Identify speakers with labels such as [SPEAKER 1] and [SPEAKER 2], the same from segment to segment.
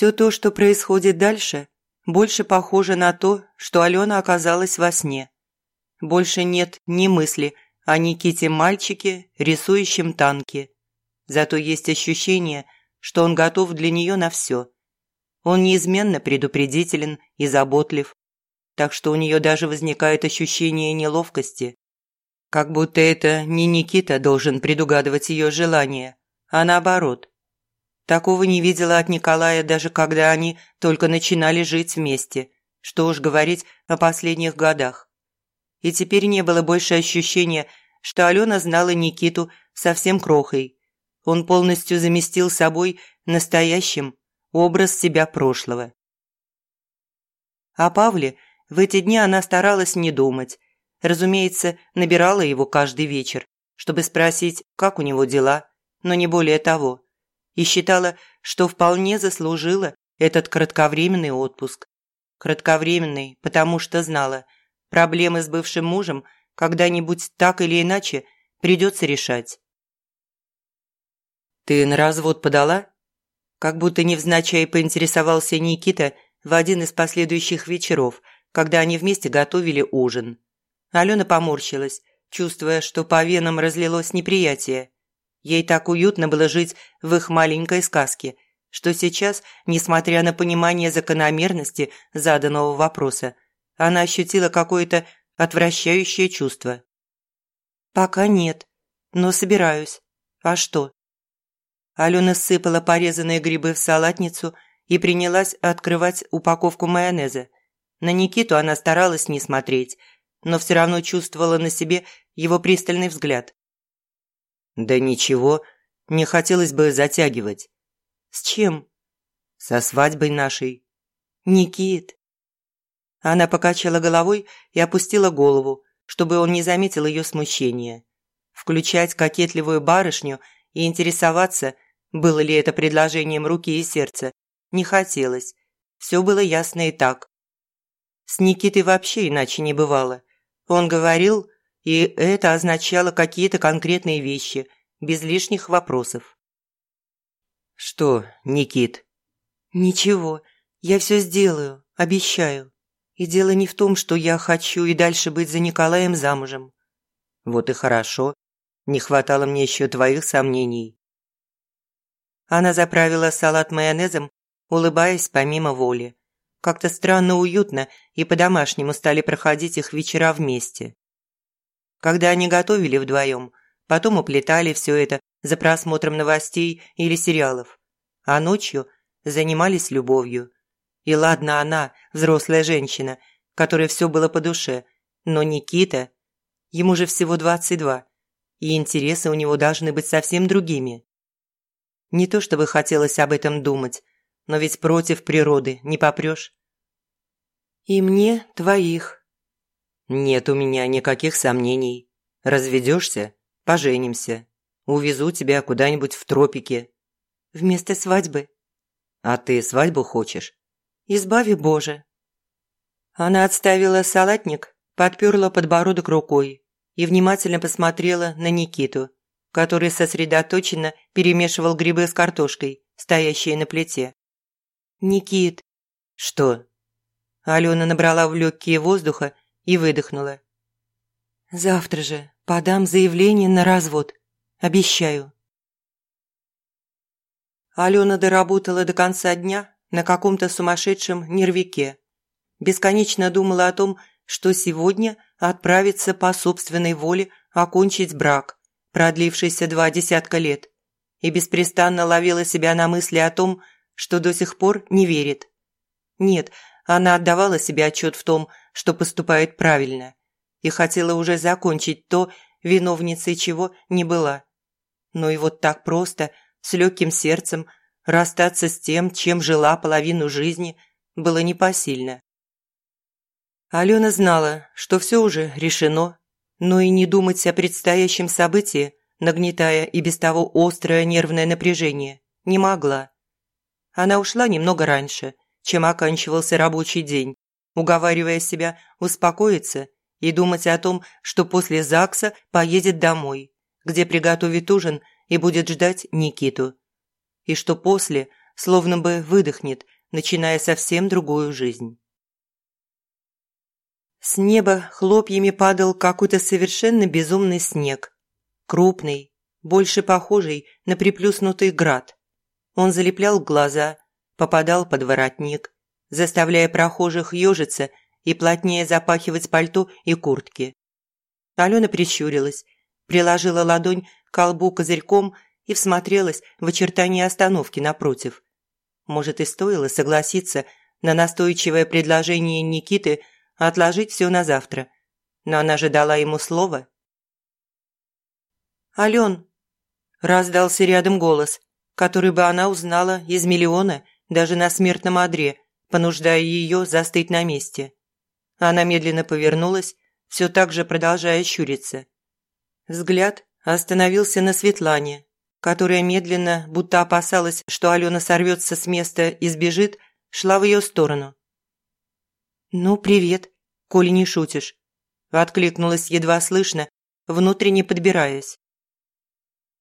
[SPEAKER 1] Все то, что происходит дальше, больше похоже на то, что Алена оказалась во сне. Больше нет ни мысли о Никите-мальчике, рисующем танки. Зато есть ощущение, что он готов для нее на все. Он неизменно предупредителен и заботлив, так что у нее даже возникает ощущение неловкости. Как будто это не Никита должен предугадывать ее желания, а наоборот. Такого не видела от Николая даже когда они только начинали жить вместе, что уж говорить о последних годах. И теперь не было больше ощущения, что Алена знала Никиту совсем крохой. Он полностью заместил собой настоящим образ себя прошлого. О Павле в эти дни она старалась не думать. Разумеется, набирала его каждый вечер, чтобы спросить, как у него дела, но не более того и считала, что вполне заслужила этот кратковременный отпуск. Кратковременный, потому что знала, проблемы с бывшим мужем когда-нибудь так или иначе придется решать. «Ты на развод подала?» Как будто невзначай поинтересовался Никита в один из последующих вечеров, когда они вместе готовили ужин. Алена поморщилась, чувствуя, что по венам разлилось неприятие. Ей так уютно было жить в их маленькой сказке, что сейчас, несмотря на понимание закономерности заданного вопроса, она ощутила какое-то отвращающее чувство. «Пока нет, но собираюсь. А что?» Алена сыпала порезанные грибы в салатницу и принялась открывать упаковку майонеза. На Никиту она старалась не смотреть, но все равно чувствовала на себе его пристальный взгляд. «Да ничего, не хотелось бы затягивать». «С чем?» «Со свадьбой нашей». «Никит». Она покачала головой и опустила голову, чтобы он не заметил ее смущения. Включать кокетливую барышню и интересоваться, было ли это предложением руки и сердца, не хотелось. Все было ясно и так. С Никитой вообще иначе не бывало. Он говорил, и это означало какие-то конкретные вещи, без лишних вопросов. «Что, Никит?» «Ничего, я все сделаю, обещаю. И дело не в том, что я хочу и дальше быть за Николаем замужем». «Вот и хорошо. Не хватало мне еще твоих сомнений». Она заправила салат майонезом, улыбаясь помимо воли. Как-то странно уютно и по-домашнему стали проходить их вечера вместе когда они готовили вдвоем, потом уплетали все это за просмотром новостей или сериалов, а ночью занимались любовью. И ладно она, взрослая женщина, которой все было по душе, но Никита, ему же всего 22, и интересы у него должны быть совсем другими. Не то чтобы хотелось об этом думать, но ведь против природы не попрешь. «И мне твоих», «Нет у меня никаких сомнений. Разведешься – поженимся. Увезу тебя куда-нибудь в тропики». «Вместо свадьбы?» «А ты свадьбу хочешь?» «Избави Боже». Она отставила салатник, подперла подбородок рукой и внимательно посмотрела на Никиту, который сосредоточенно перемешивал грибы с картошкой, стоящие на плите. «Никит!» «Что?» Алена набрала в легкие воздуха и выдохнула. «Завтра же подам заявление на развод. Обещаю». Алена доработала до конца дня на каком-то сумасшедшем нервике. Бесконечно думала о том, что сегодня отправится по собственной воле окончить брак, продлившийся два десятка лет, и беспрестанно ловила себя на мысли о том, что до сих пор не верит. Нет, она отдавала себе отчет в том, что поступает правильно, и хотела уже закончить то, виновницей чего не была. Но и вот так просто, с легким сердцем, расстаться с тем, чем жила половину жизни, было непосильно. Алена знала, что все уже решено, но и не думать о предстоящем событии, нагнетая и без того острое нервное напряжение, не могла. Она ушла немного раньше, чем оканчивался рабочий день, уговаривая себя успокоиться и думать о том, что после ЗАГСа поедет домой, где приготовит ужин и будет ждать Никиту. И что после словно бы выдохнет, начиная совсем другую жизнь. С неба хлопьями падал какой-то совершенно безумный снег. Крупный, больше похожий на приплюснутый град. Он залеплял глаза, попадал под воротник, заставляя прохожих ежиться и плотнее запахивать пальто и куртки. Алена прищурилась, приложила ладонь к колбу козырьком и всмотрелась в очертания остановки напротив. Может, и стоило согласиться на настойчивое предложение Никиты отложить все на завтра. Но она же дала ему слово. «Ален!» – раздался рядом голос, который бы она узнала из миллиона даже на смертном одре, понуждая ее застыть на месте. Она медленно повернулась, все так же продолжая щуриться. Взгляд остановился на Светлане, которая медленно, будто опасалась, что Алена сорвется с места и сбежит, шла в ее сторону. «Ну, привет, коли не шутишь», – откликнулась едва слышно, внутренне подбираясь.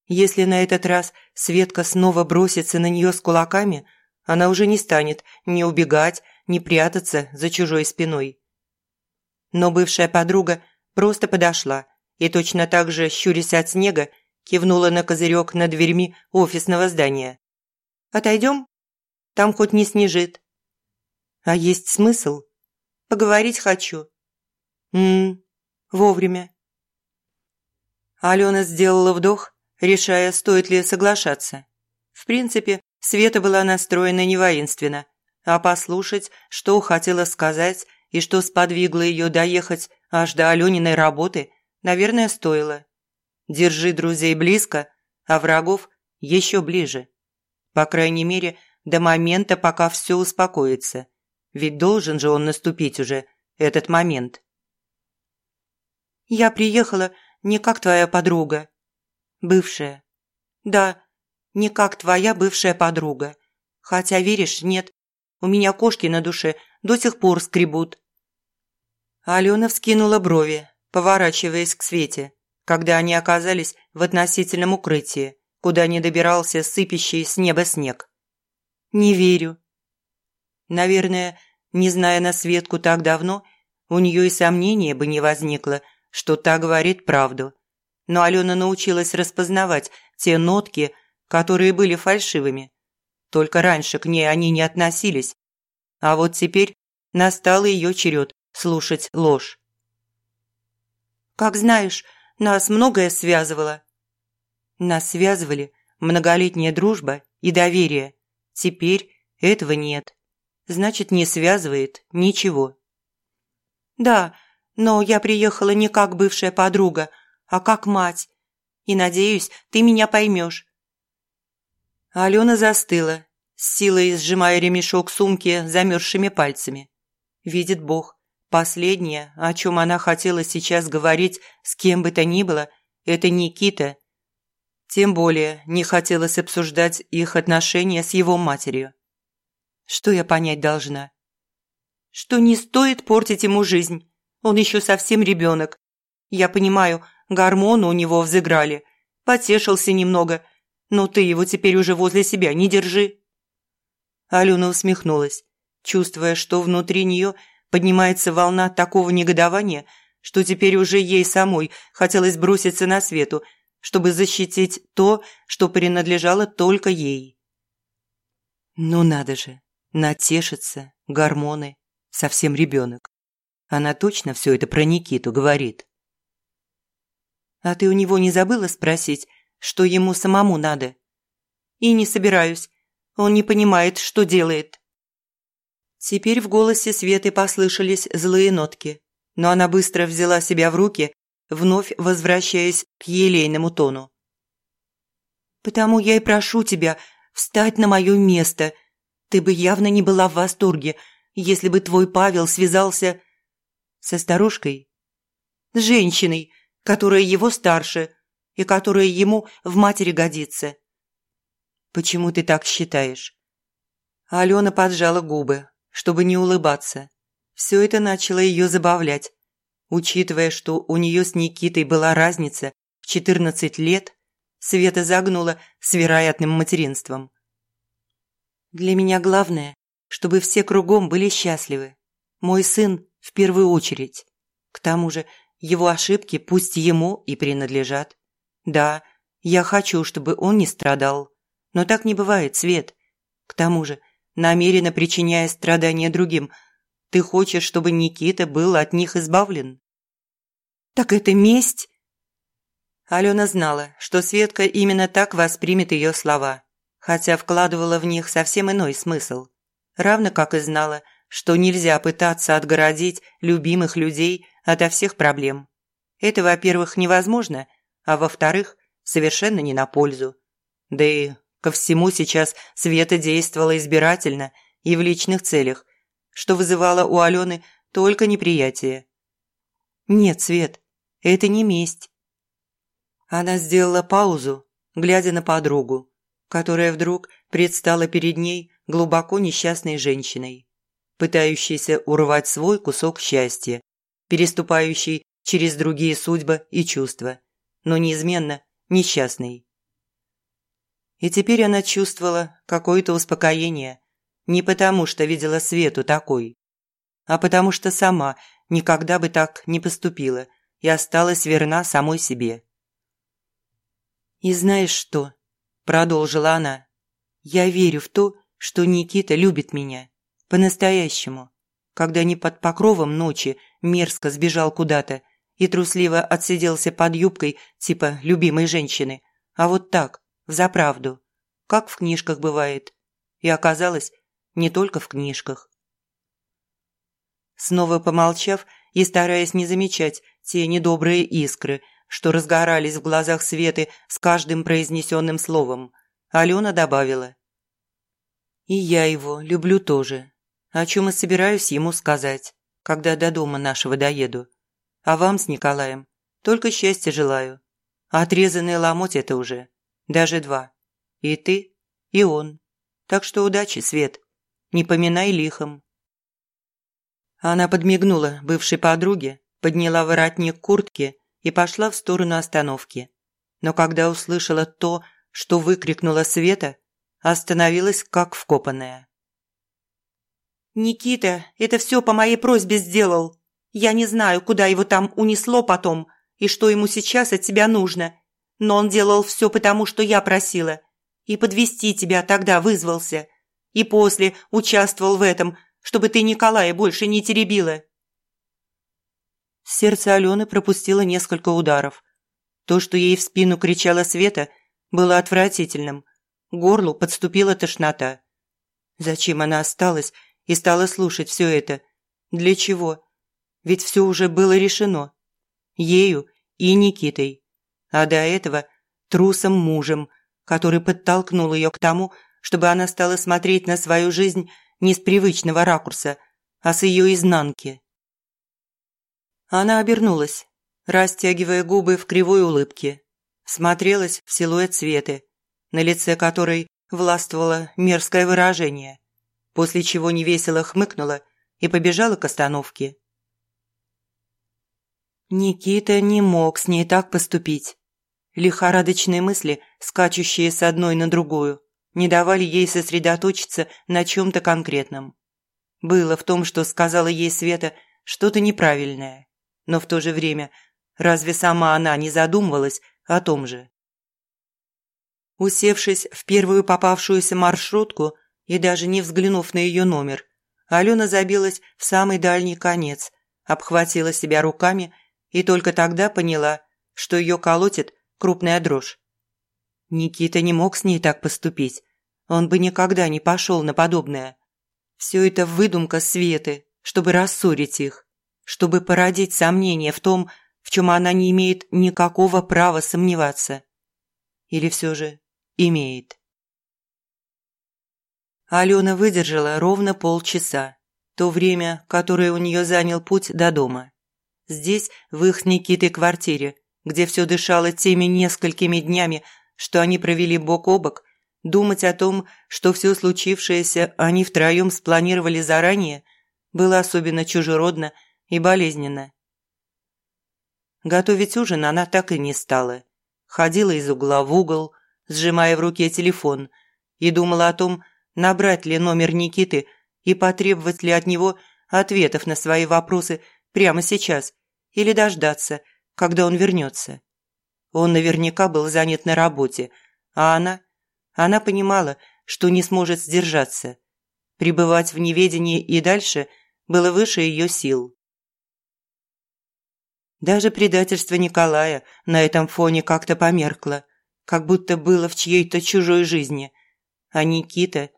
[SPEAKER 1] Если на этот раз Светка снова бросится на нее с кулаками, она уже не станет ни убегать, ни прятаться за чужой спиной. Но бывшая подруга просто подошла и точно так же, щурясь от снега, кивнула на козырек над дверьми офисного здания. «Отойдем? Там хоть не снежит». «А есть смысл? Поговорить хочу». «М-м, вовремя». Алена сделала вдох, решая, стоит ли соглашаться. В принципе, Света была настроена не воинственно, а послушать, что хотела сказать и что сподвигло ее доехать аж до Алениной работы, наверное, стоило. Держи друзей близко, а врагов еще ближе. По крайней мере, до момента, пока все успокоится. Ведь должен же он наступить уже, этот момент. «Я приехала не как твоя подруга», Бывшая. Да, не как твоя бывшая подруга. Хотя, веришь, нет, у меня кошки на душе до сих пор скребут. Алена вскинула брови, поворачиваясь к Свете, когда они оказались в относительном укрытии, куда не добирался сыпящий с неба снег. «Не верю». Наверное, не зная на Светку так давно, у нее и сомнения бы не возникло, что та говорит правду но Алена научилась распознавать те нотки, которые были фальшивыми. Только раньше к ней они не относились. А вот теперь настал ее черед слушать ложь. «Как знаешь, нас многое связывало». Нас связывали многолетняя дружба и доверие. Теперь этого нет. Значит, не связывает ничего. «Да, но я приехала не как бывшая подруга, а как мать. И, надеюсь, ты меня поймешь». Алена застыла, с силой сжимая ремешок сумки замерзшими пальцами. Видит Бог, последнее, о чем она хотела сейчас говорить с кем бы то ни было, это Никита. Тем более не хотелось обсуждать их отношения с его матерью. Что я понять должна? Что не стоит портить ему жизнь. Он еще совсем ребенок. Я понимаю, Гормоны у него взыграли. Потешился немного. Но ты его теперь уже возле себя не держи». Алена усмехнулась, чувствуя, что внутри нее поднимается волна такого негодования, что теперь уже ей самой хотелось броситься на свету, чтобы защитить то, что принадлежало только ей. Ну надо же, натешиться, гормоны, совсем ребенок. Она точно все это про Никиту говорит. А ты у него не забыла спросить, что ему самому надо? И не собираюсь. Он не понимает, что делает. Теперь в голосе Светы послышались злые нотки, но она быстро взяла себя в руки, вновь возвращаясь к елейному тону. «Потому я и прошу тебя встать на мое место. Ты бы явно не была в восторге, если бы твой Павел связался со старушкой, с женщиной, которая его старше и которая ему в матери годится. Почему ты так считаешь? Алена поджала губы, чтобы не улыбаться. Все это начало ее забавлять. Учитывая, что у нее с Никитой была разница в 14 лет, Света загнула с вероятным материнством. Для меня главное, чтобы все кругом были счастливы. Мой сын в первую очередь. К тому же его ошибки пусть ему и принадлежат. Да, я хочу, чтобы он не страдал. Но так не бывает, Свет. К тому же, намеренно причиняя страдания другим, ты хочешь, чтобы Никита был от них избавлен? Так это месть? Алена знала, что Светка именно так воспримет ее слова, хотя вкладывала в них совсем иной смысл. Равно как и знала, что нельзя пытаться отгородить любимых людей ото всех проблем. Это, во-первых, невозможно, а во-вторых, совершенно не на пользу. Да и ко всему сейчас Света действовала избирательно и в личных целях, что вызывало у Алены только неприятие. «Нет, Свет, это не месть». Она сделала паузу, глядя на подругу, которая вдруг предстала перед ней глубоко несчастной женщиной, пытающейся урвать свой кусок счастья, переступающей через другие судьбы и чувства, но неизменно несчастной. И теперь она чувствовала какое-то успокоение, не потому что видела Свету такой, а потому что сама никогда бы так не поступила и осталась верна самой себе. «И знаешь что?» – продолжила она. «Я верю в то, что Никита любит меня. По-настоящему. Когда не под покровом ночи мерзко сбежал куда-то и трусливо отсиделся под юбкой типа любимой женщины, а вот так, взаправду, как в книжках бывает. И оказалось, не только в книжках. Снова помолчав и стараясь не замечать те недобрые искры, что разгорались в глазах Светы с каждым произнесенным словом, Алена добавила. «И я его люблю тоже, о чем и собираюсь ему сказать, когда до дома нашего доеду. А вам с Николаем только счастья желаю. Отрезанный ломоть это уже, даже два. И ты, и он. Так что удачи, Свет, не поминай лихом». Она подмигнула бывшей подруге, подняла воротник куртки и пошла в сторону остановки. Но когда услышала то, что выкрикнула Света, остановилась как вкопанная. «Никита это все по моей просьбе сделал. Я не знаю, куда его там унесло потом и что ему сейчас от тебя нужно, но он делал все потому, что я просила. И подвести тебя тогда вызвался. И после участвовал в этом, чтобы ты Николая больше не теребила». Сердце Алены пропустило несколько ударов. То, что ей в спину кричала Света, было отвратительным. Горлу подступила тошнота. Зачем она осталась и стала слушать все это? Для чего? Ведь все уже было решено. Ею и Никитой. А до этого трусом мужем, который подтолкнул ее к тому, чтобы она стала смотреть на свою жизнь не с привычного ракурса, а с ее изнанки. Она обернулась, растягивая губы в кривой улыбке. Смотрелась в силуэт Светы, на лице которой властвовало мерзкое выражение, после чего невесело хмыкнула и побежала к остановке. Никита не мог с ней так поступить. Лихорадочные мысли, скачущие с одной на другую, не давали ей сосредоточиться на чем-то конкретном. Было в том, что сказала ей Света, что-то неправильное но в то же время разве сама она не задумывалась о том же? Усевшись в первую попавшуюся маршрутку и даже не взглянув на ее номер, Алена забилась в самый дальний конец, обхватила себя руками и только тогда поняла, что ее колотит крупная дрожь. Никита не мог с ней так поступить. Он бы никогда не пошел на подобное. Все это выдумка Светы, чтобы рассорить их чтобы породить сомнение в том, в чем она не имеет никакого права сомневаться. Или все же имеет. Алена выдержала ровно полчаса, то время, которое у нее занял путь до дома. Здесь, в их Никитой квартире, где все дышало теми несколькими днями, что они провели бок о бок, думать о том, что все случившееся они втроем спланировали заранее, было особенно чужеродно и болезненно. Готовить ужин она так и не стала. Ходила из угла в угол, сжимая в руке телефон, и думала о том, Набрать ли номер Никиты и потребовать ли от него ответов на свои вопросы прямо сейчас или дождаться, когда он вернется. Он наверняка был занят на работе, а она... Она понимала, что не сможет сдержаться. Пребывать в неведении и дальше было выше ее сил. Даже предательство Николая на этом фоне как-то померкло, как будто было в чьей-то чужой жизни. А Никита...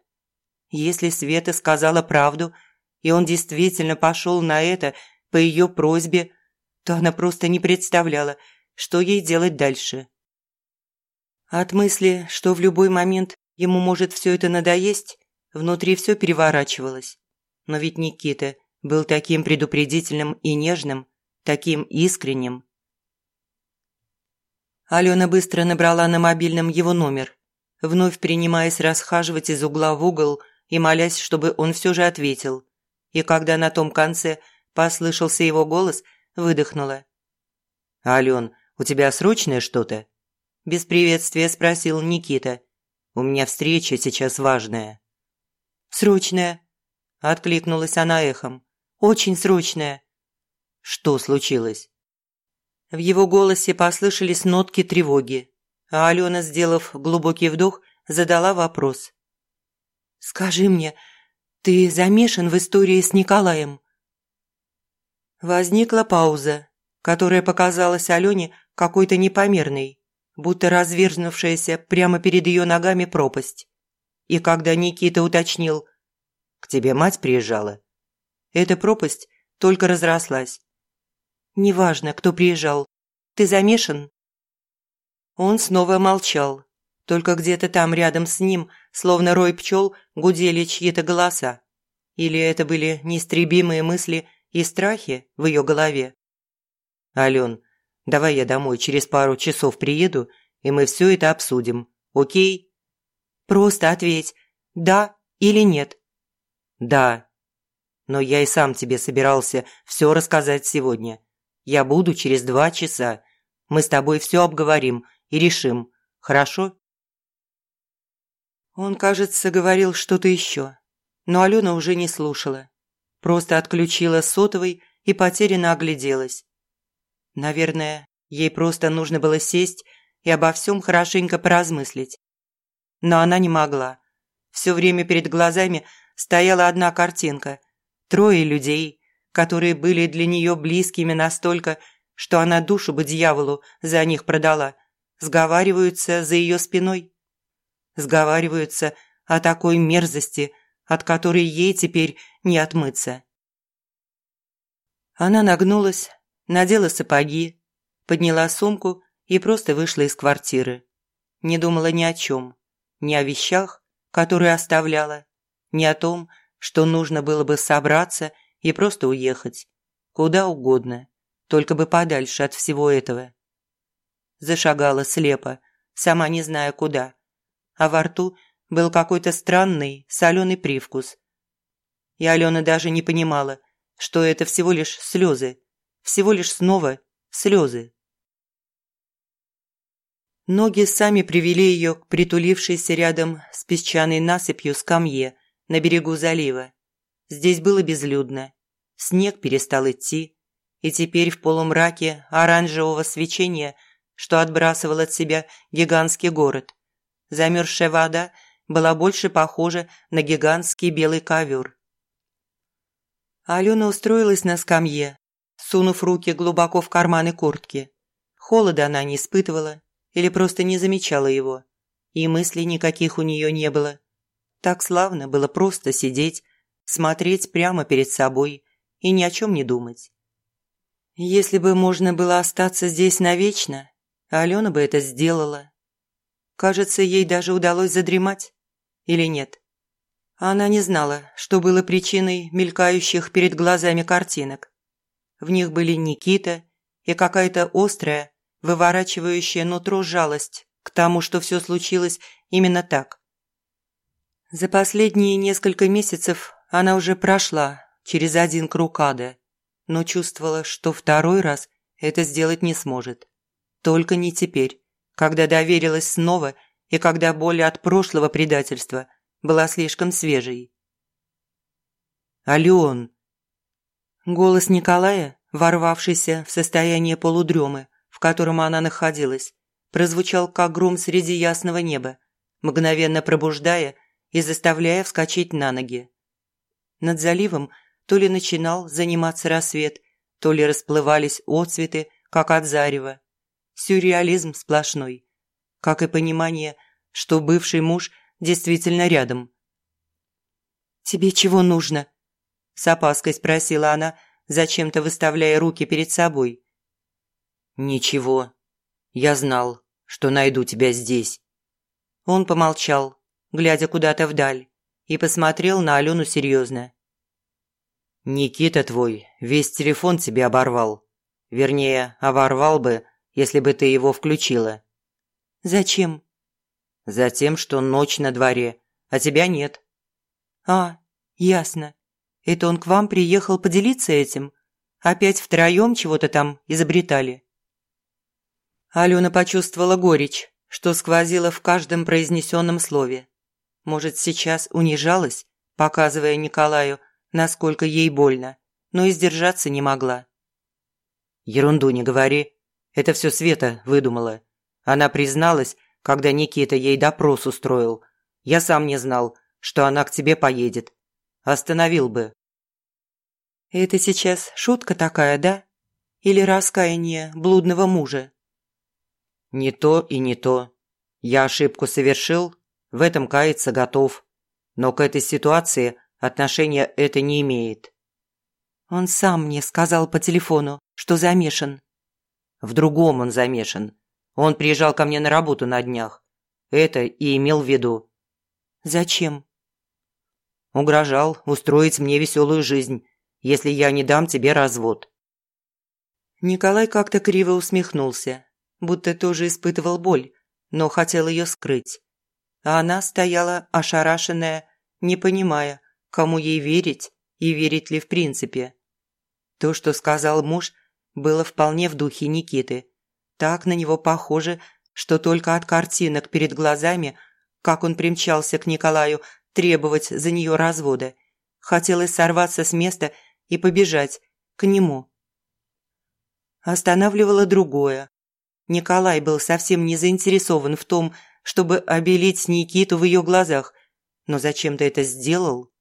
[SPEAKER 1] Если Света сказала правду, и он действительно пошел на это по ее просьбе, то она просто не представляла, что ей делать дальше. От мысли, что в любой момент ему может все это надоесть, внутри все переворачивалось. Но ведь Никита был таким предупредительным и нежным, таким искренним. Алена быстро набрала на мобильном его номер, вновь принимаясь расхаживать из угла в угол и молясь, чтобы он все же ответил. И когда на том конце послышался его голос, выдохнула. «Ален, у тебя срочное что-то?» Без приветствия спросил Никита. «У меня встреча сейчас важная». «Срочная», – откликнулась она эхом. «Очень срочная». «Что случилось?» В его голосе послышались нотки тревоги, а Алена, сделав глубокий вдох, задала вопрос. «Скажи мне, ты замешан в истории с Николаем?» Возникла пауза, которая показалась Алене какой-то непомерной, будто разверзнувшаяся прямо перед ее ногами пропасть. И когда Никита уточнил «К тебе мать приезжала?» Эта пропасть только разрослась. «Неважно, кто приезжал. Ты замешан?» Он снова молчал. Только где-то там рядом с ним, словно рой пчел, гудели чьи-то голоса. Или это были неистребимые мысли и страхи в ее голове. «Ален, давай я домой через пару часов приеду, и мы все это обсудим, окей?» «Просто ответь, да или нет?» «Да. Но я и сам тебе собирался все рассказать сегодня. Я буду через два часа. Мы с тобой все обговорим и решим, хорошо?» Он, кажется, говорил что-то еще, но Алена уже не слушала. Просто отключила сотовый и потерянно огляделась. Наверное, ей просто нужно было сесть и обо всем хорошенько поразмыслить. Но она не могла. Все время перед глазами стояла одна картинка. Трое людей, которые были для нее близкими настолько, что она душу бы дьяволу за них продала, сговариваются за ее спиной. Сговариваются о такой мерзости, от которой ей теперь не отмыться. Она нагнулась, надела сапоги, подняла сумку и просто вышла из квартиры. Не думала ни о чем, ни о вещах, которые оставляла, ни о том, что нужно было бы собраться и просто уехать. Куда угодно, только бы подальше от всего этого. Зашагала слепо, сама не зная куда, а во рту был какой-то странный соленый привкус. И Алена даже не понимала, что это всего лишь слезы, всего лишь снова слезы. Ноги сами привели ее к притулившейся рядом с песчаной насыпью скамье на берегу залива. Здесь было безлюдно. Снег перестал идти, и теперь в полумраке оранжевого свечения, что отбрасывал от себя гигантский город, замерзшая вода была больше похожа на гигантский белый ковер. Алена устроилась на скамье, сунув руки глубоко в карманы куртки. Холода она не испытывала или просто не замечала его, и мыслей никаких у нее не было. Так славно было просто сидеть, смотреть прямо перед собой и ни о чем не думать. Если бы можно было остаться здесь навечно, Алена бы это сделала. Кажется, ей даже удалось задремать. Или нет? Она не знала, что было причиной мелькающих перед глазами картинок. В них были Никита и какая-то острая, выворачивающая нутро жалость к тому, что все случилось именно так. За последние несколько месяцев она уже прошла через один круг ада, но чувствовала, что второй раз это сделать не сможет. Только не теперь, когда доверилась снова и когда боль от прошлого предательства была слишком свежей. «Ален!» Голос Николая, ворвавшийся в состояние полудремы, в котором она находилась, прозвучал как гром среди ясного неба, мгновенно пробуждая и заставляя вскочить на ноги. Над заливом то ли начинал заниматься рассвет, то ли расплывались отцветы, как от зарева. Сюрреализм сплошной, как и понимание, что бывший муж действительно рядом. «Тебе чего нужно?» – с опаской спросила она, зачем-то выставляя руки перед собой. «Ничего. Я знал, что найду тебя здесь». Он помолчал, глядя куда-то вдаль, и посмотрел на Алену серьезно. «Никита твой весь телефон тебе оборвал. Вернее, оборвал бы, если бы ты его включила». «Зачем?» «Затем, что ночь на дворе, а тебя нет». «А, ясно. Это он к вам приехал поделиться этим? Опять втроем чего-то там изобретали?» Алена почувствовала горечь, что сквозило в каждом произнесенном слове. Может, сейчас унижалась, показывая Николаю, насколько ей больно, но и сдержаться не могла. «Ерунду не говори. Это все Света выдумала. Она призналась, когда Никита ей допрос устроил. Я сам не знал, что она к тебе поедет. Остановил бы». «Это сейчас шутка такая, да? Или раскаяние блудного мужа?» «Не то и не то. Я ошибку совершил, в этом каяться готов. Но к этой ситуации отношения это не имеет». «Он сам мне сказал по телефону, что замешан». «В другом он замешан. Он приезжал ко мне на работу на днях. Это и имел в виду». «Зачем?» «Угрожал устроить мне веселую жизнь, если я не дам тебе развод». Николай как-то криво усмехнулся, будто тоже испытывал боль, но хотел ее скрыть. А она стояла ошарашенная, не понимая, кому ей верить и верить ли в принципе. То, что сказал муж, было вполне в духе Никиты. Так на него похоже, что только от картинок перед глазами, как он примчался к Николаю требовать за нее развода, хотелось сорваться с места и побежать к нему. Останавливало другое. Николай был совсем не заинтересован в том, чтобы обелить Никиту в ее глазах, но зачем ты это сделал?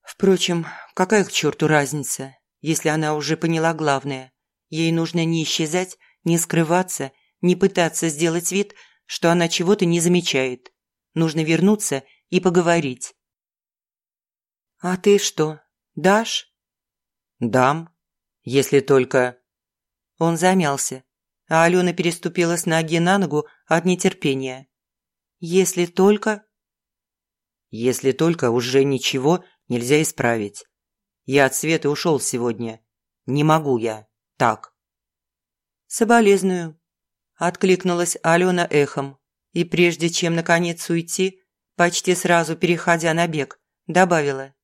[SPEAKER 1] Впрочем, какая к черту разница, если она уже поняла главное. Ей нужно не исчезать, не скрываться, не пытаться сделать вид, что она чего-то не замечает. Нужно вернуться и поговорить. «А ты что, дашь?» «Дам, если только...» Он замялся, а Алена переступила с ноги на ногу от нетерпения. «Если только...» «Если только уже ничего нельзя исправить. Я от Светы ушел сегодня. Не могу я. Так». «Соболезную», – откликнулась Алена эхом. И прежде чем наконец уйти, почти сразу переходя на бег, добавила.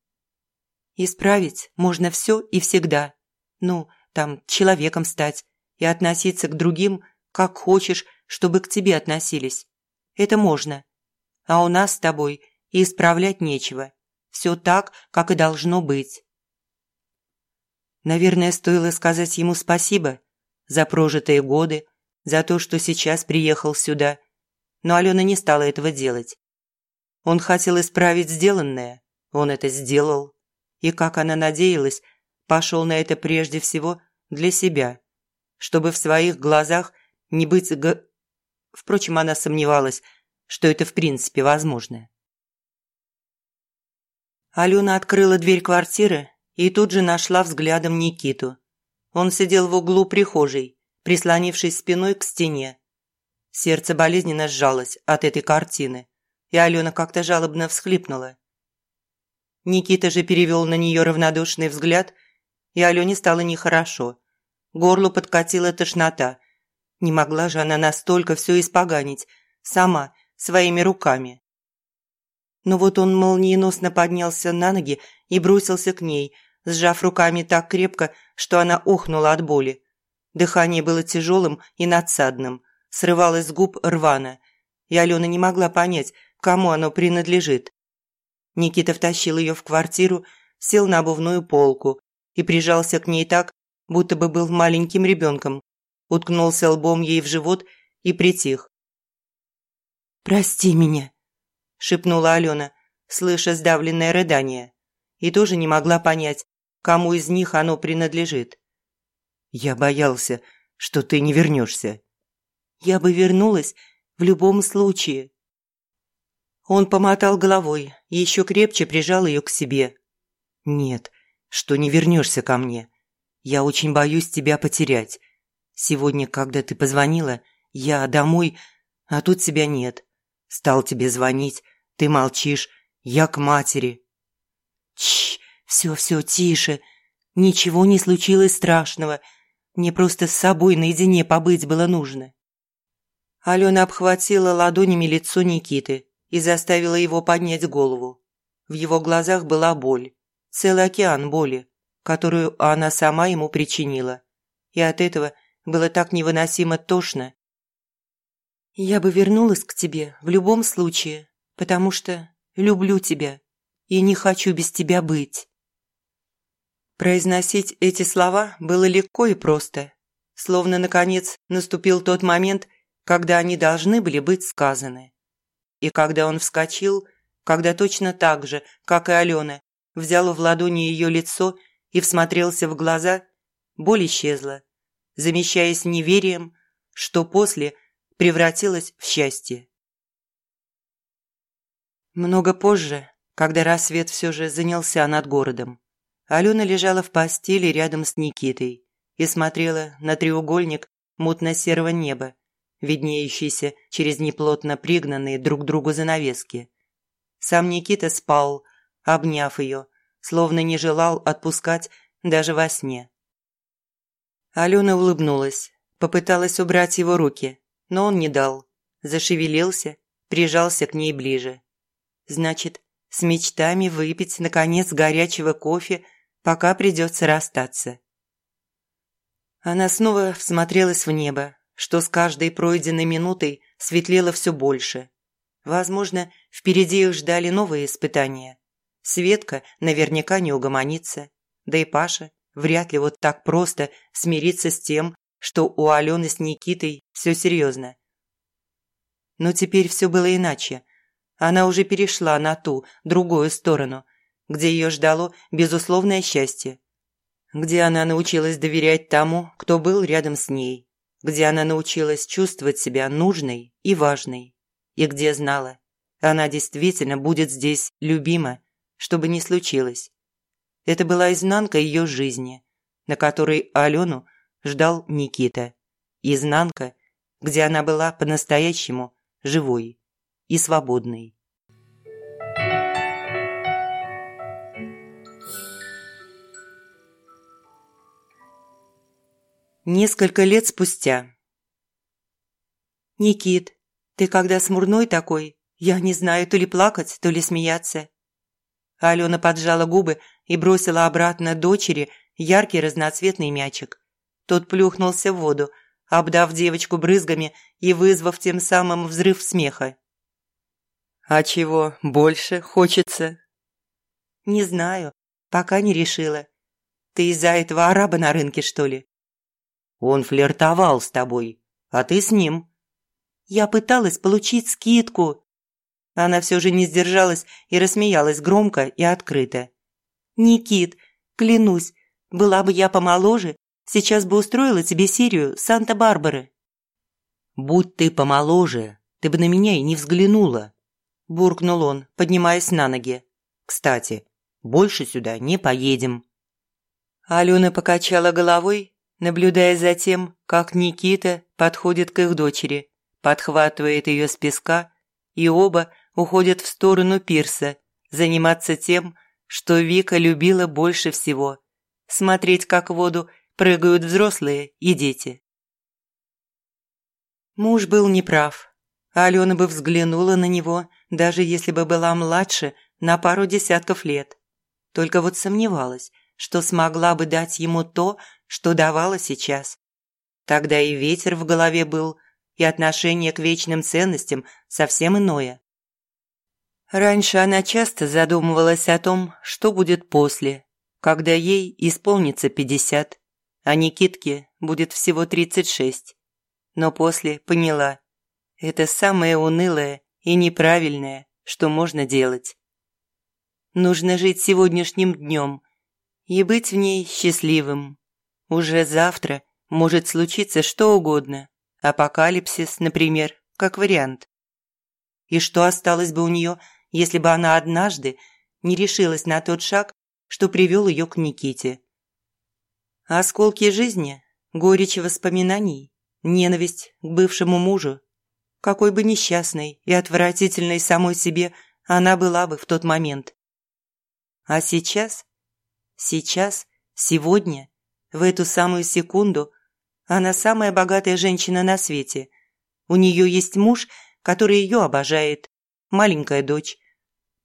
[SPEAKER 1] «Исправить можно все и всегда. Ну, там, человеком стать, и относиться к другим, как хочешь, чтобы к тебе относились. Это можно. А у нас с тобой и исправлять нечего. Все так, как и должно быть. Наверное, стоило сказать ему спасибо за прожитые годы, за то, что сейчас приехал сюда. Но Алена не стала этого делать. Он хотел исправить сделанное, он это сделал. И, как она надеялась, пошел на это прежде всего для себя чтобы в своих глазах не быть г... Впрочем, она сомневалась, что это в принципе возможно. Алена открыла дверь квартиры и тут же нашла взглядом Никиту. Он сидел в углу прихожей, прислонившись спиной к стене. Сердце болезненно сжалось от этой картины, и Алена как-то жалобно всхлипнула. Никита же перевел на нее равнодушный взгляд, и Алене стало нехорошо. Горлу подкатила тошнота. Не могла же она настолько все испоганить. Сама, своими руками. Но вот он молниеносно поднялся на ноги и бросился к ней, сжав руками так крепко, что она охнула от боли. Дыхание было тяжелым и надсадным, срывалось с губ рвано, и Алена не могла понять, кому оно принадлежит Никита втащил ее в квартиру, сел на обувную полку и прижался к ней так, будто бы был маленьким ребенком, уткнулся лбом ей в живот и притих. «Прости меня», – шепнула Алена, слыша сдавленное рыдание, и тоже не могла понять, кому из них оно принадлежит. «Я боялся, что ты не вернешься». «Я бы вернулась в любом случае». Он помотал головой, еще крепче прижал ее к себе. «Нет, что не вернешься ко мне. Я очень боюсь тебя потерять. Сегодня, когда ты позвонила, я домой, а тут тебя нет. Стал тебе звонить, ты молчишь, я к матери». «Чш, все-все, тише. Ничего не случилось страшного. Мне просто с собой наедине побыть было нужно». Алена обхватила ладонями лицо Никиты и заставила его поднять голову. В его глазах была боль, целый океан боли, которую она сама ему причинила. И от этого было так невыносимо тошно. «Я бы вернулась к тебе в любом случае, потому что люблю тебя и не хочу без тебя быть». Произносить эти слова было легко и просто, словно, наконец, наступил тот момент, когда они должны были быть сказаны. И когда он вскочил, когда точно так же, как и Алена, взял в ладони ее лицо и всмотрелся в глаза, боль исчезла, замещаясь неверием, что после превратилось в счастье. Много позже, когда рассвет все же занялся над городом, Алена лежала в постели рядом с Никитой и смотрела на треугольник мутно-серого неба, виднеющийся через неплотно пригнанные друг другу занавески. Сам Никита спал, обняв ее, словно не желал отпускать даже во сне. Алена улыбнулась, попыталась убрать его руки, но он не дал. Зашевелился, прижался к ней ближе. Значит, с мечтами выпить, наконец, горячего кофе, пока придется расстаться. Она снова всмотрелась в небо, что с каждой пройденной минутой светлело все больше. Возможно, впереди их ждали новые испытания. Светка наверняка не угомонится, да и Паша вряд ли вот так просто смирится с тем, что у Алены с Никитой все серьезно. Но теперь все было иначе. Она уже перешла на ту, другую сторону, где ее ждало безусловное счастье. Где она научилась доверять тому, кто был рядом с ней. Где она научилась чувствовать себя нужной и важной. И где знала, она действительно будет здесь любима, что бы ни случилось. Это была изнанка ее жизни, на которой Алену ждал Никита. Изнанка, где она была по-настоящему живой и свободной. Несколько лет спустя. «Никит, ты когда смурной такой, я не знаю, то ли плакать, то ли смеяться». Алена поджала губы и бросила обратно дочери яркий разноцветный мячик. Тот плюхнулся в воду, обдав девочку брызгами и вызвав тем самым взрыв смеха. «А чего больше хочется?» «Не знаю, пока не решила. Ты из-за этого араба на рынке, что ли?» «Он флиртовал с тобой, а ты с ним». «Я пыталась получить скидку». Она все же не сдержалась и рассмеялась громко и открыто. «Никит, клянусь, была бы я помоложе, сейчас бы устроила тебе серию Санта-Барбары». «Будь ты помоложе, ты бы на меня и не взглянула», – буркнул он, поднимаясь на ноги. «Кстати, больше сюда не поедем». Алена покачала головой, наблюдая за тем, как Никита подходит к их дочери, подхватывает ее с песка, и оба уходят в сторону пирса, заниматься тем, что Вика любила больше всего – смотреть, как в воду прыгают взрослые и дети. Муж был неправ. Алена бы взглянула на него, даже если бы была младше на пару десятков лет. Только вот сомневалась, что смогла бы дать ему то, что давала сейчас. Тогда и ветер в голове был, и отношение к вечным ценностям совсем иное. Раньше она часто задумывалась о том, что будет после, когда ей исполнится пятьдесят, а Никитке будет всего тридцать шесть. Но после поняла, это самое унылое и неправильное, что можно делать. Нужно жить сегодняшним днем и быть в ней счастливым. Уже завтра может случиться что угодно. Апокалипсис, например, как вариант. И что осталось бы у нее, если бы она однажды не решилась на тот шаг, что привел ее к Никите? Осколки жизни, горечь воспоминаний, ненависть к бывшему мужу. Какой бы несчастной и отвратительной самой себе она была бы в тот момент. А сейчас, сейчас, сегодня, в эту самую секунду, она самая богатая женщина на свете. У нее есть муж, который ее обожает, маленькая дочь,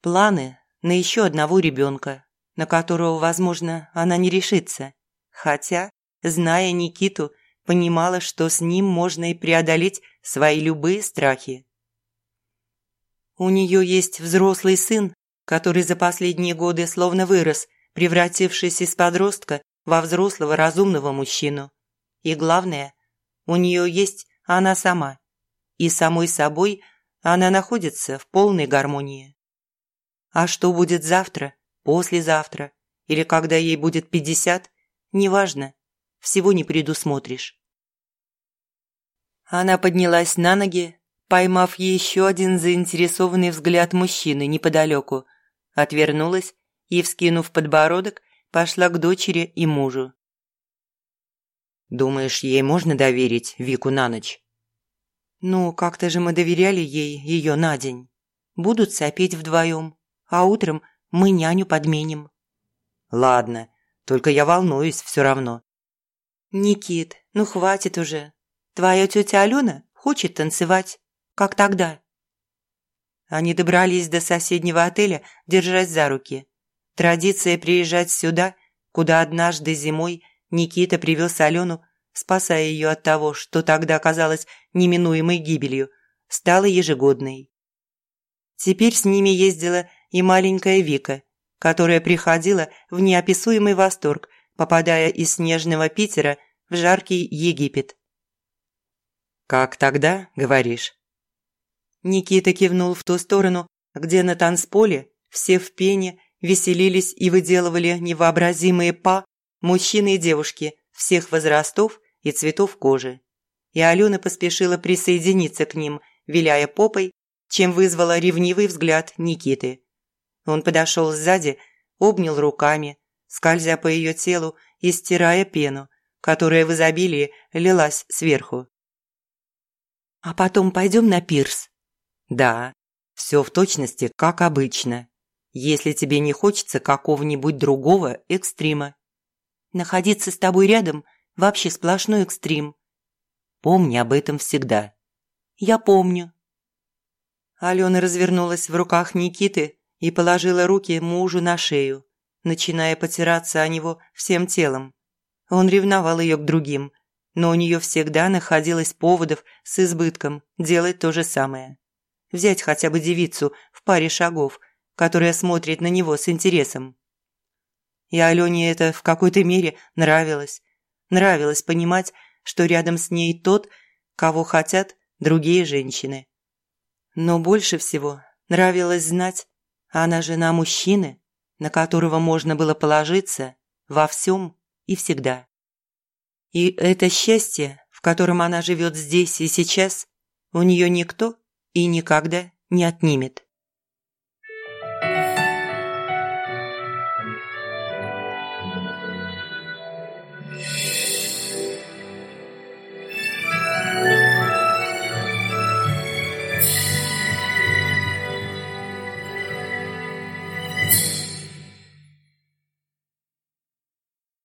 [SPEAKER 1] планы на еще одного ребенка, на которого, возможно, она не решится. Хотя, зная Никиту, понимала, что с ним можно и преодолеть свои любые страхи. У нее есть взрослый сын, который за последние годы словно вырос, превратившись из подростка во взрослого разумного мужчину. И главное, у нее есть она сама. И самой собой она находится в полной гармонии. А что будет завтра, послезавтра или когда ей будет пятьдесят, неважно, всего не предусмотришь. Она поднялась на ноги, поймав еще один заинтересованный взгляд мужчины неподалеку, отвернулась и, вскинув подбородок, пошла к дочери и мужу.
[SPEAKER 2] «Думаешь, ей можно доверить Вику на ночь?»
[SPEAKER 1] «Ну, как-то же мы доверяли ей ее на день. Будут сопеть вдвоем, а утром мы няню подменим».
[SPEAKER 2] «Ладно, только я волнуюсь все равно».
[SPEAKER 1] «Никит, ну хватит уже. Твоя тетя Алена хочет танцевать, как тогда». Они добрались до соседнего отеля, держась за руки. Традиция приезжать сюда, куда однажды зимой Никита привез Алену, спасая ее от того, что тогда казалось неминуемой гибелью, стала ежегодной. Теперь с ними ездила и маленькая Вика, которая приходила в неописуемый восторг, попадая из снежного Питера в жаркий Египет.
[SPEAKER 2] «Как тогда, говоришь?»
[SPEAKER 1] Никита кивнул в ту сторону, где на танцполе все в пене веселились и выделывали невообразимые па мужчины и девушки всех возрастов и цветов кожи. И Алена поспешила присоединиться к ним, виляя попой, чем вызвала ревнивый взгляд Никиты. Он подошел сзади, обнял руками, скользя по ее телу и стирая пену, которая в изобилии лилась сверху. «А потом пойдем на пирс»,
[SPEAKER 2] да, все в точности, как обычно. Если тебе не хочется какого-нибудь другого экстрима.
[SPEAKER 1] Находиться с тобой рядом – вообще сплошной экстрим.
[SPEAKER 2] Помни об этом всегда.
[SPEAKER 1] Я помню. Алена развернулась в руках Никиты и положила руки мужу на шею, начиная потираться о него всем телом. Он ревновал ее к другим, но у нее всегда находилось поводов с избытком делать то же самое взять хотя бы девицу в паре шагов, которая смотрит на него с интересом. И Алене это в какой-то мере нравилось. Нравилось понимать, что рядом с ней тот, кого хотят другие женщины. Но больше всего нравилось знать, она жена мужчины, на которого можно было положиться во всем и всегда. И это счастье, в котором она живет здесь и сейчас, у нее никто и никогда не отнимет.